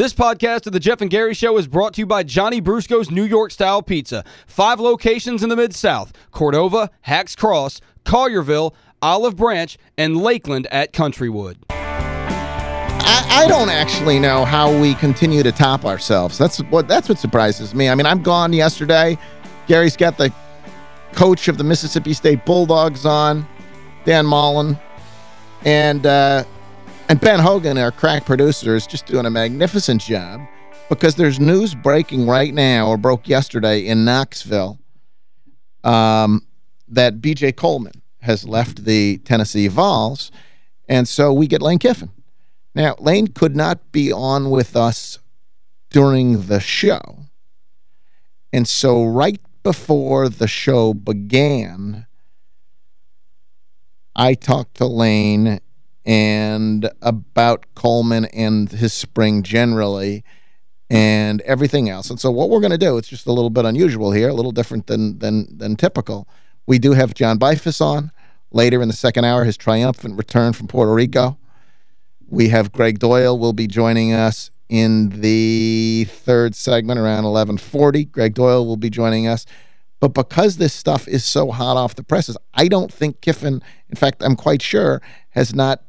This podcast of the Geoff and Gary Show is brought to you by Johnny Brusco's New York Style Pizza. Five locations in the Mid-South, Cordova, Hacks Cross, Collierville, Olive Branch, and Lakeland at Countrywood. I, I, don't actually know how we continue to top ourselves. That's what that's what surprises me. I mean, I'm gone yesterday. Gary's got the coach of the Mississippi State Bulldogs on, Dan Mullen, and uh, and Ben Hogan, our crack producer, is just doing a magnificent job because there's news breaking right now, or broke yesterday in Knoxville, um, that B.J. Coleman has left the Tennessee Vols, and so we get Lane Kiffin. Now, Lane could not be on with us during the show, and so right before the show began, I talked to Lane and about Coleman and his spring generally and everything else. And so what we're going to do, it's just a little bit unusual here, a little different than than than typical. We do have John Beifuss on later in the second hour, his triumphant return from Puerto Rico. We have Gregg Doyle will be joining us in the third segment around 1140. Gregg Doyle will be joining us. But because this stuff is so hot off the presses, I don't think Kiffin, in fact, I'm quite sure, has not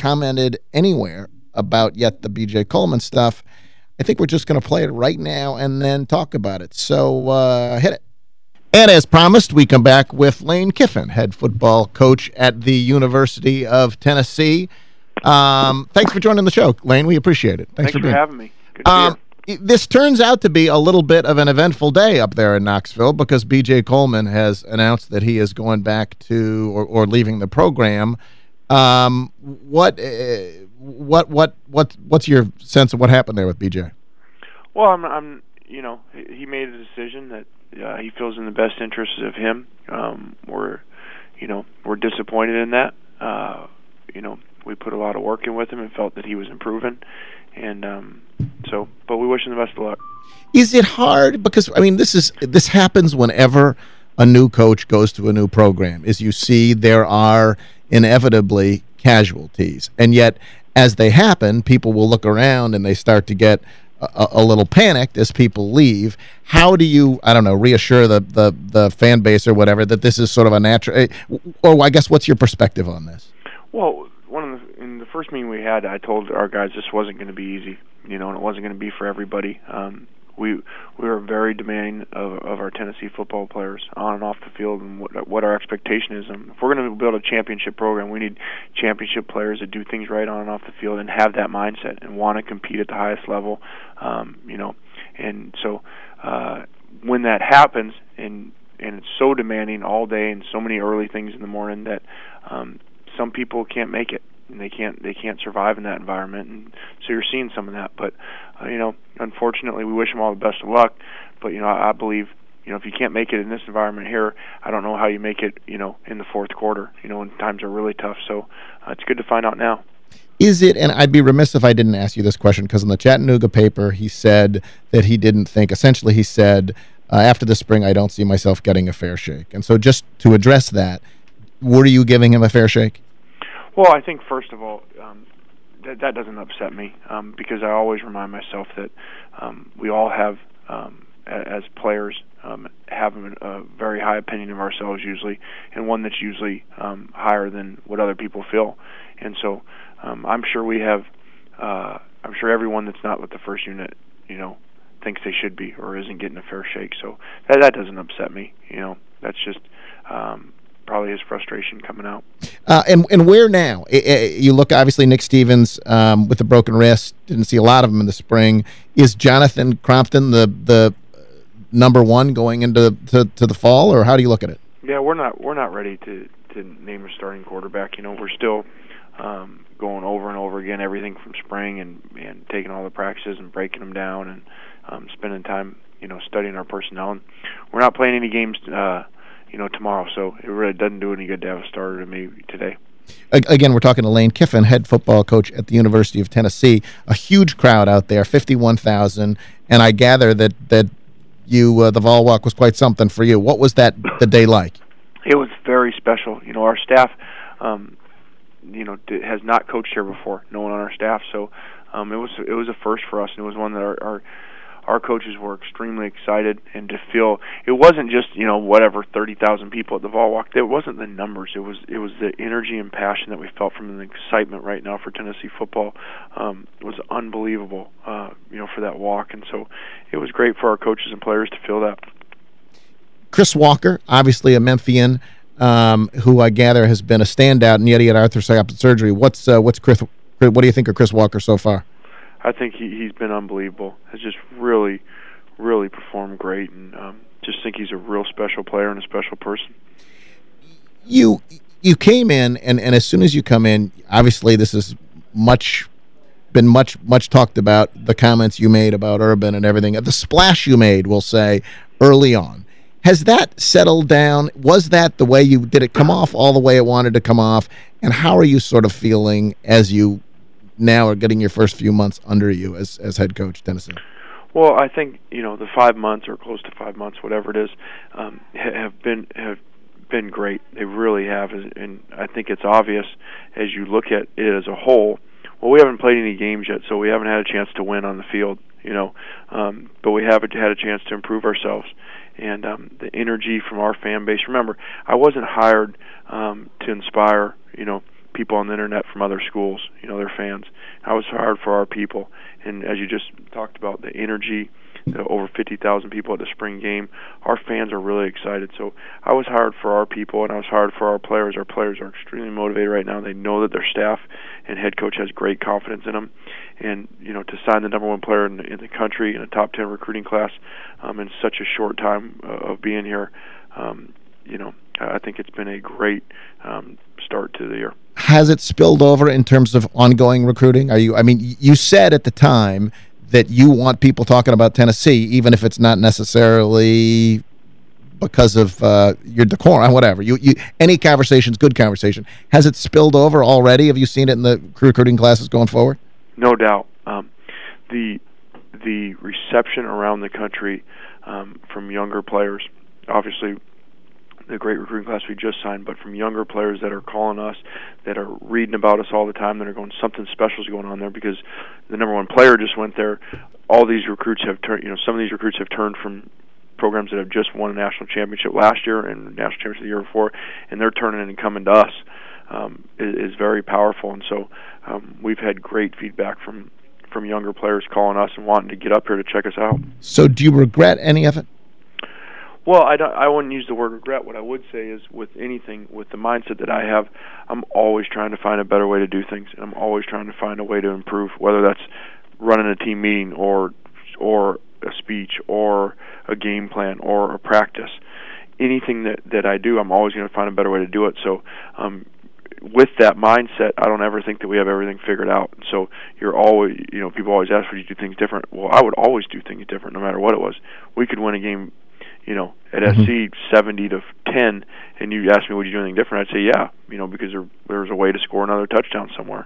commented anywhere about yet the B.J. Coleman stuff. I think we're just going to play it right now and then talk about it. So uh, hit it. And as promised, we come back with Lane Kiffin, head football coach at the University of Tennessee. Um, thanks for joining the show, Lane. We appreciate it. Thanks, thanks for, being. having me. Good um, this turns out to be a little bit of an eventful day up there in Knoxville because B.J. Coleman has announced that he is going back to or, or leaving the program. Um, what, uh, what, what, what, what's your sense of what happened there with BJ? Well, I'm, I'm, you know, he made a decision that uh, he feels in the best interests of him. Um, we're, you know, we're disappointed in that. Uh, you know, we put a lot of work in with him and felt that he was improving, and um, so, but we wish him the best of luck. Is it hard because I mean, this is this happens whenever a new coach goes to a new program. Is you see there are inevitably casualties. And yet, as they happen, people will look around and they start to get a, a, little panicked as people leave. How do you, I don't know, reassure the, the, the fan base or whatever that this is sort of a natural, eh, or I guess what's your perspective on this? Well, one of the, in the first meeting we had, I told our guys this wasn't going to be easy, you know, and it wasn't going to be for everybody. Um, we we are very demanding of, of our Tennessee football players on and off the field, and what what our expectation is. And if we're going to build a championship program, we need championship players that do things right on and off the field and have that mindset and want to compete at the highest level. Um, you know, and so uh, when that happens, and and it's so demanding all day and so many early things in the morning that um, some people can't make it and they can't they can't survive in that environment. And so you're seeing some of that. But uh, you know unfortunately we wish them all the best of luck. But you know I, I believe you know if you can't make it in this environment here I don't know how you make it you know in the fourth quarter you know when times are really tough. So uh, it's good to find out now. Is it, and I'd be remiss if I didn't ask you this question, because in the Chattanooga paper, he said that he didn't think, essentially he said, uh, after the spring, I don't see myself getting a fair shake. And so just to address that, were you giving him a fair shake? Well, I think first of all, um, that that doesn't upset me um, because I always remind myself that um, we all have, um, as players, um, have a, a very high opinion of ourselves usually, and one that's usually um, higher than what other people feel. And so, um, I'm sure we have. Uh, I'm sure everyone that's not with the first unit, you know, thinks they should be or isn't getting a fair shake. So that that doesn't upset me. You know, that's just um, probably his frustration coming out. Uh, and and where now? you look, obviously, Nick Stephens um, with the broken wrist. Didn't see a lot of him in the spring. Is Jonathan Crompton the the number one going into to, to the fall, or how do you look at it? Yeah, we're not we're not ready to to name a starting quarterback. You know, we're still um, going over and over again everything from spring and and taking all the practices and breaking them down and um, spending time you know studying our personnel. And we're not playing any games. Uh, you know, tomorrow. So it really doesn't do any good to have a starter to me today. Again, we're talking to Lane Kiffin, head football coach at the University of Tennessee. A huge crowd out there, 51,000. And I gather that, that you, uh, the Vol Walk was quite something for you. What was that the day like? It was very special. You know, our staff, um, you know, has not coached here before, no one on our staff. So Um, it was it was a first for us, and it was one that our, our our coaches were extremely excited and to feel it wasn't just you know whatever 30,000 people at the Vol Walk. It wasn't the numbers. It was it was the energy and passion that we felt from the excitement right now for Tennessee football um was unbelievable uh you know for that walk. And so it was great for our coaches and players to feel that. Chris Walker obviously a Memphian um, who I gather has been a standout and yet he had arthroscopic surgery. What's uh, what's Chris what do you think of Chris Walker so far I think he he's been unbelievable. Has just really, really performed great, and um, just think he's a real special player and a special person. You you came in, and and as soon as you come in, obviously this is much been much much talked about the comments you made about Urban and everything. The splash you made, we'll say, early on. Has that settled down? Was that the way you did it come off all the way it wanted to come off? And how are you sort of feeling as you now are getting your first few months under you as as head coach, Tennessee? Well, I think you know the five months or close to five months, whatever it is, um, have been have been great. They really have, and I think it's obvious as you look at it as a whole. Well, we haven't played any games yet, so we haven't had a chance to win on the field, you know. Um, but we have had a chance to improve ourselves, and um, the energy from our fan base. Remember, I wasn't hired um, to inspire, you know, people on the internet from other schools, you know, their fans. I was hard for our people, and as you just talked about, the energy, the over 50,000 people at the spring game, our fans are really excited. So I was hard for our people, and I was hard for our players. Our players are extremely motivated right now. They know that their staff and head coach has great confidence in them, and you know, to sign the number one player in the, in the country in a top 10 recruiting class um, in such a short time uh, of being here. Um, you know, I think it's been a great um, start to the year. Has it spilled over in terms of ongoing recruiting? Are you? I mean, you said at the time that you want people talking about Tennessee, even if it's not necessarily because of uh, your decorum, whatever. You, you, any conversation's good conversation. Has it spilled over already? Have you seen it in the recruiting classes going forward? No doubt. Um, the the reception around the country um, from younger players, obviously the great recruiting class we just signed, but from younger players that are calling us, that are reading about us all the time, that are going something special is going on there because the number one player just went there. All these recruits have turned, you know, some of these recruits have turned from programs that have just won a national championship last year and national championship the year before, and they're turning and coming to us. Um, is, is very powerful, and so um, we've had great feedback from from younger players calling us and wanting to get up here to check us out. So, do you regret any of it? Well, I don't. I wouldn't use the word regret. What I would say is, with anything, with the mindset that I have, I'm always trying to find a better way to do things, and I'm always trying to find a way to improve. Whether that's running a team meeting, or or a speech, or a game plan, or a practice, anything that that I do, I'm always going to find a better way to do it. So, um, with that mindset, I don't ever think that we have everything figured out. So you're always, you know, people always ask, "Would you to do things different?" Well, I would always do things different, no matter what it was. We could win a game you know, at mm -hmm. SC 70 to 10, and you ask me, would you do anything different? I'd say, yeah, you know, because there, there's a way to score another touchdown somewhere.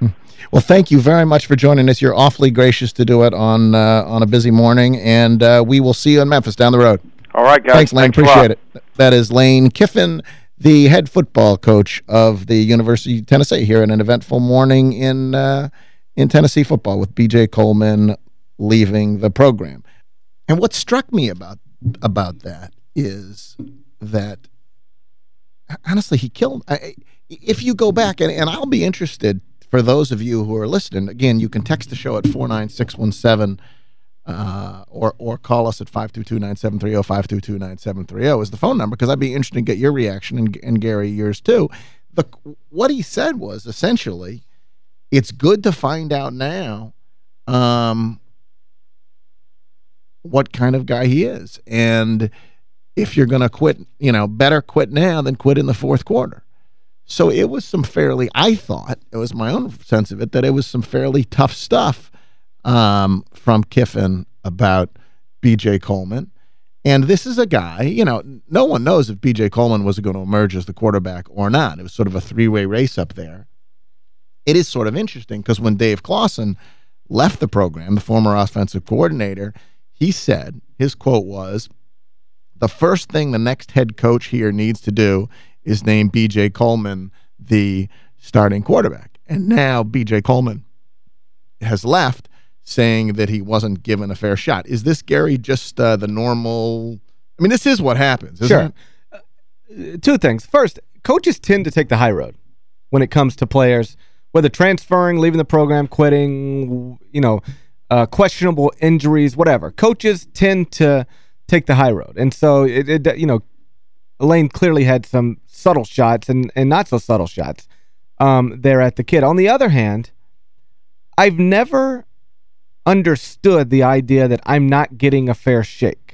Hmm. Well, thank you very much for joining us. You're awfully gracious to do it on uh, on a busy morning, and uh, we will see you in Memphis down the road. All right, guys. Thanks, Lane. Thanks Appreciate it. That is Lane Kiffin, the head football coach of the University of Tennessee, here in an eventful morning in uh, in Tennessee football with B.J. Coleman leaving the program. And what struck me about about that is that honestly he killed I, if you go back and, and I'll be interested for those of you who are listening again you can text the show at 49617 uh, or or call us at 522-9730 522-9730 is the phone number because I'd be interested to get your reaction and, and Gary yours too. The what he said was essentially it's good to find out now um, what kind of guy he is. And if you're going to quit, you know, better quit now than quit in the fourth quarter. So it was some fairly, I thought, it was my own sense of it, that it was some fairly tough stuff um, from Kiffin about B.J. Coleman. And this is a guy, you know, no one knows if B.J. Coleman was going to emerge as the quarterback or not. It was sort of a three-way race up there. It is sort of interesting because when Dave Clawson left the program, the former offensive coordinator, he said, his quote was, the first thing the next head coach here needs to do is name B.J. Coleman the starting quarterback. And now B.J. Coleman has left saying that he wasn't given a fair shot. Is this, Gary, just uh, the normal... I mean, this is what happens, isn't it? sure. Uh, two things. First, coaches tend to take the high road when it comes to players, whether transferring, leaving the program, quitting, you know, uh, questionable injuries, whatever. Coaches tend to take the high road. And so, it, it you know, Elaine clearly had some subtle shots and, and not so subtle shots um, there at the kid. On the other hand, I've never understood the idea that I'm not getting a fair shake.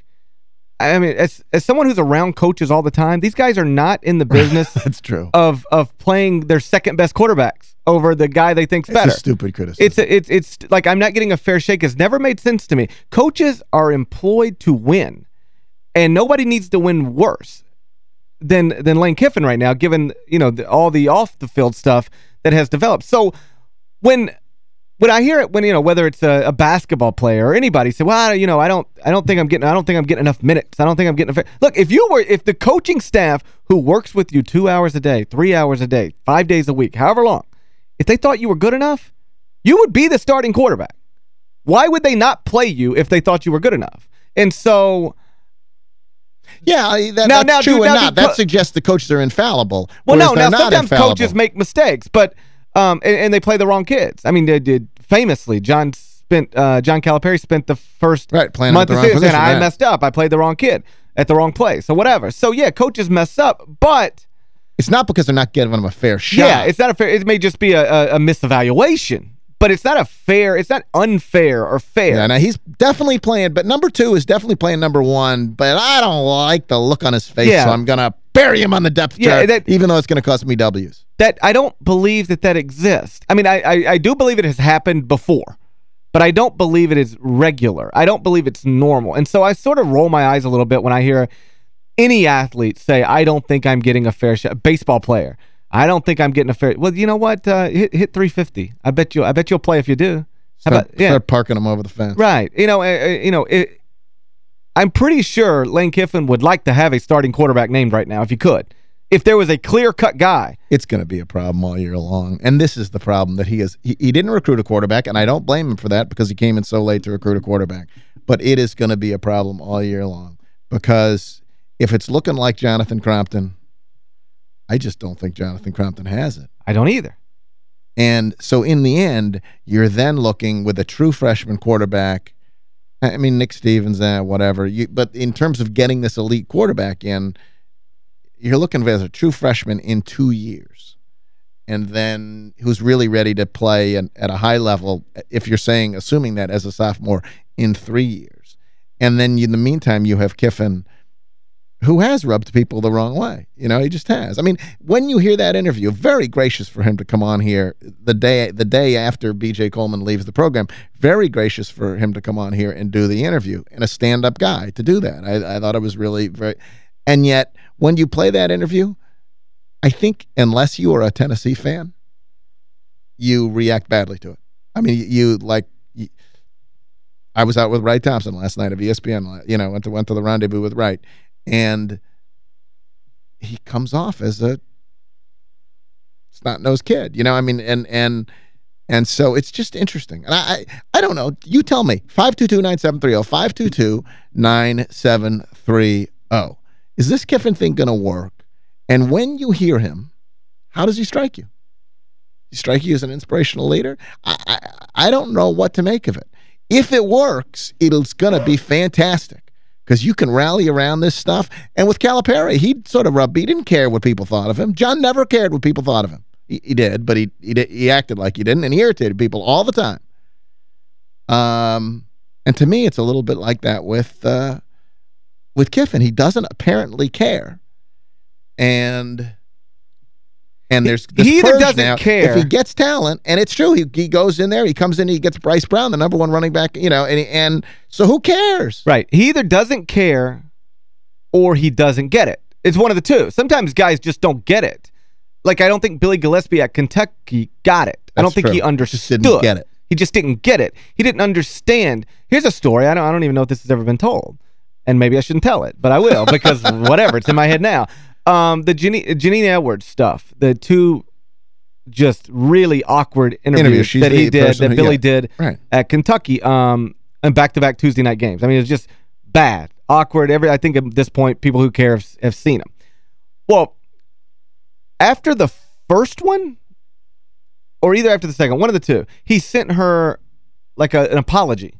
I mean, as as someone who's around coaches all the time, these guys are not in the business That's true. of of playing their second best quarterbacks over the guy they think's it's better. stupid criticism. It's a, it's it's like I'm not getting a fair shake. It's never made sense to me. Coaches are employed to win, and nobody needs to win worse than than Lane Kiffin right now, given you know the, all the off the field stuff that has developed. So when when I hear it, when you know whether it's a, a, basketball player or anybody say, well, you know, I don't, I don't think I'm getting, I don't think I'm getting enough minutes. I don't think I'm getting. Enough. Look, if you were, if the coaching staff who works with you two hours a day, three hours a day, five days a week, however long, if they thought you were good enough, you would be the starting quarterback. Why would they not play you if they thought you were good enough? And so. Yeah, that, now, that's now, true and not. That suggests the coaches are infallible. Well, no, now sometimes infallible. coaches make mistakes, but um, and, and, they play the wrong kids. I mean, they did famously, John spent uh, John Calipari spent the first right, playing month of the season, and I messed up. I played the wrong kid at the wrong place. So whatever. So yeah, coaches mess up, but it's not because they're not giving them a fair shot. Yeah, it's not a fair. It may just be a, a, a misevaluation. But it's not a fair, it's not unfair or fair. Yeah, now he's definitely playing, but number two is definitely playing number one, but I don't like the look on his face, yeah. so I'm going to bury him on the depth yeah, chart, that, even though it's going to cost me W's. That I don't believe that that exists. I mean, I, I, I do believe it has happened before but I don't believe it is regular. I don't believe it's normal. And so I sort of roll my eyes a little bit when I hear any athlete say, I don't think I'm getting a fair shot. Baseball player. I don't think I'm getting a fair... Well, you know what? Uh, hit, hit 350. I bet you I bet you'll play if you do. How start, about, yeah. start parking them over the fence. Right. You know, uh, you know, it, I'm pretty sure Lane Kiffin would like to have a starting quarterback named right now if he could if there was a clear-cut guy. It's going to be a problem all year long. And this is the problem that he is. He, he, didn't recruit a quarterback, and I don't blame him for that because he came in so late to recruit a quarterback. But it is going to be a problem all year long because if it's looking like Jonathan Crompton, I just don't think Jonathan Crompton has it. I don't either. And so in the end, you're then looking with a true freshman quarterback. I mean, Nick Stephens, eh, whatever. You, but in terms of getting this elite quarterback in – you're looking as a true freshman in two years and then who's really ready to play and, at a high level, if you're saying, assuming that as a sophomore, in three years. And then in the meantime, you have Kiffin, who has rubbed people the wrong way. You know, he just has. I mean, when you hear that interview, very gracious for him to come on here the day the day after B.J. Coleman leaves the program, very gracious for him to come on here and do the interview, and a stand-up guy to do that. I, I thought it was really very... And yet when you play that interview, I think unless you are a Tennessee fan, you react badly to it. I mean, you, like... You, I was out with Wright Thompson last night of ESPN. You know, went to went to the rendezvous with Wright, and he comes off as a snot-nosed kid. You know, I mean, and and and so it's just interesting. And I I, I don't know. You tell me. 522-9730. 522-9730. Is this Kiffin thing going to work? And when you hear him, how does he strike you? He strike you as an inspirational leader? I, I, I don't know what to make of it. If it works, it's going to be fantastic because you can rally around this stuff. And with Calipari, he sort of rubbed, he didn't care what people thought of him. John never cared what people thought of him. He, he did, but he, he, he acted like he didn't, and he irritated people all the time. Um, and to me, it's a little bit like that with uh, with Kiffin. He doesn't apparently care. And and there's this he either doesn't now. care if he gets talent and it's true he, he goes in there he comes in he gets Bryce Brown the number one running back you know and he, and so who cares? Right. He either doesn't care or he doesn't get it. It's one of the two. Sometimes guys just don't get it. Like I don't think Billy Gillispie at Kentucky got it. That's I don't think true. he understood. just get it. He just didn't get it. He didn't understand. Here's a story. I don't I don't even know if this has ever been told and maybe I shouldn't tell it, but I will because whatever, it's in my head now. Um, the Jeannine, Jeannine Edwards stuff, the two just really awkward interviews Interview. That he did, that who- Billy yeah. did Right. at Kentucky um, and back-to-back Tuesday night games. I mean, it was just bad, awkward. Every I think at this point, people who care have, have seen him. Well, after the first one, or either after the second, one of the two, he sent her like a, an apology.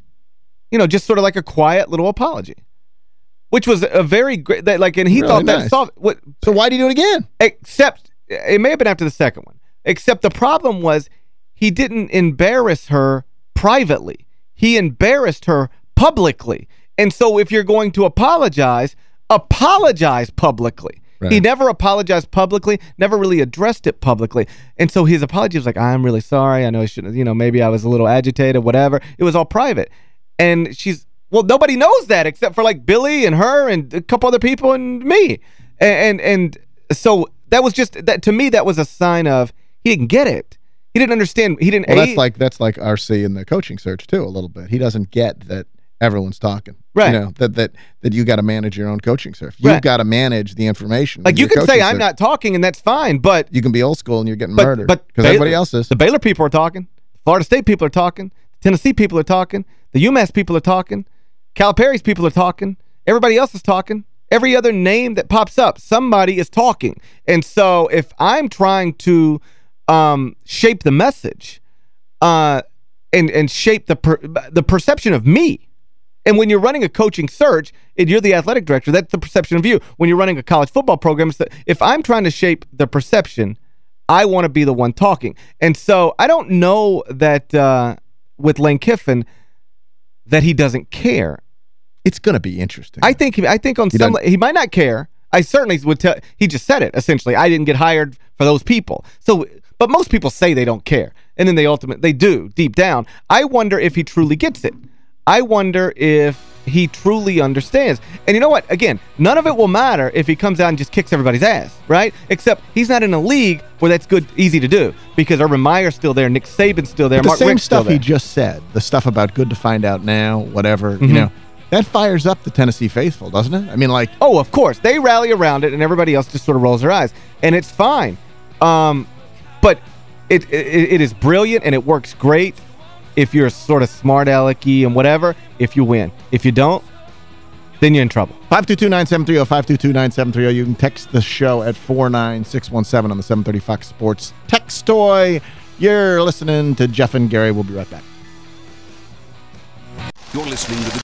You know, just sort of like a quiet little apology. Which was a very great, that, like, and he Really thought that nice. solved, what, So why did he do it again? except it may have been after the second one. Except the problem was he didn't embarrass her privately. He embarrassed her publicly. And so if you're going to apologize apologize publicly. He never apologized publicly never really addressed it publicly. And so his apology was like i'm really sorry. I know i shouldn't you know maybe i was a little agitated whatever. It was all private. And she's well nobody knows that except for like billy and her and a couple other people and me and and, and so that was just that to me that was a sign of he didn't get it. He didn't understand. He didn't Well, that's like that's like RC in the coaching search too a little bit. He doesn't get that everyone's talking. Right. You know, that that that you got to manage your own coaching search. You've Right. got to manage the information. like you can say I'm not talking and that's fine, but You can be old school and you're getting but murdered. but because everybody else is. The Baylor people are talking. Florida State people are talking. Tennessee people are talking. The UMass people are talking. Calipari's people are talking. Everybody else is talking. Every other name that pops up, somebody is talking. And so if I'm trying to um, shape the message uh, and and shape the per, the perception of me, and when you're running a coaching search and you're the athletic director, that's the perception of you. When you're running a college football program, if I'm trying to shape the perception, I want to be the one talking. And so I don't know that uh, with Lane Kiffin that he doesn't care. it's going to be interesting. I think I think on He some he might not care. I certainly would tell he just said it essentially. I didn't get hired for those people. So but most people say they don't care and then they ultimately they do deep down. I wonder if he truly gets it. I wonder if he truly understands. And you know what? Again, none of it will matter if he comes out and just kicks everybody's ass, right? Except he's not in a league where that's good easy to do because Urban Meyer's still there, Nick Saban's still there, the Mark same Richt's still stuff he just said, the stuff about good to find out now, whatever, Mhm. you know, that fires up the Tennessee faithful, doesn't it? I mean, like, Oh, of course. They rally around it, and everybody else just sort of rolls their eyes. And it's fine. Um, but it, it it is brilliant, and it works great if you're sort of smart alecky and whatever, if you win. If you don't, then you're in trouble. 522-9730, 522-9730. You can text the show at 49617 on the 730 Fox Sports text toy. You're listening to Geoff and Gary. We'll be right back. You're listening to the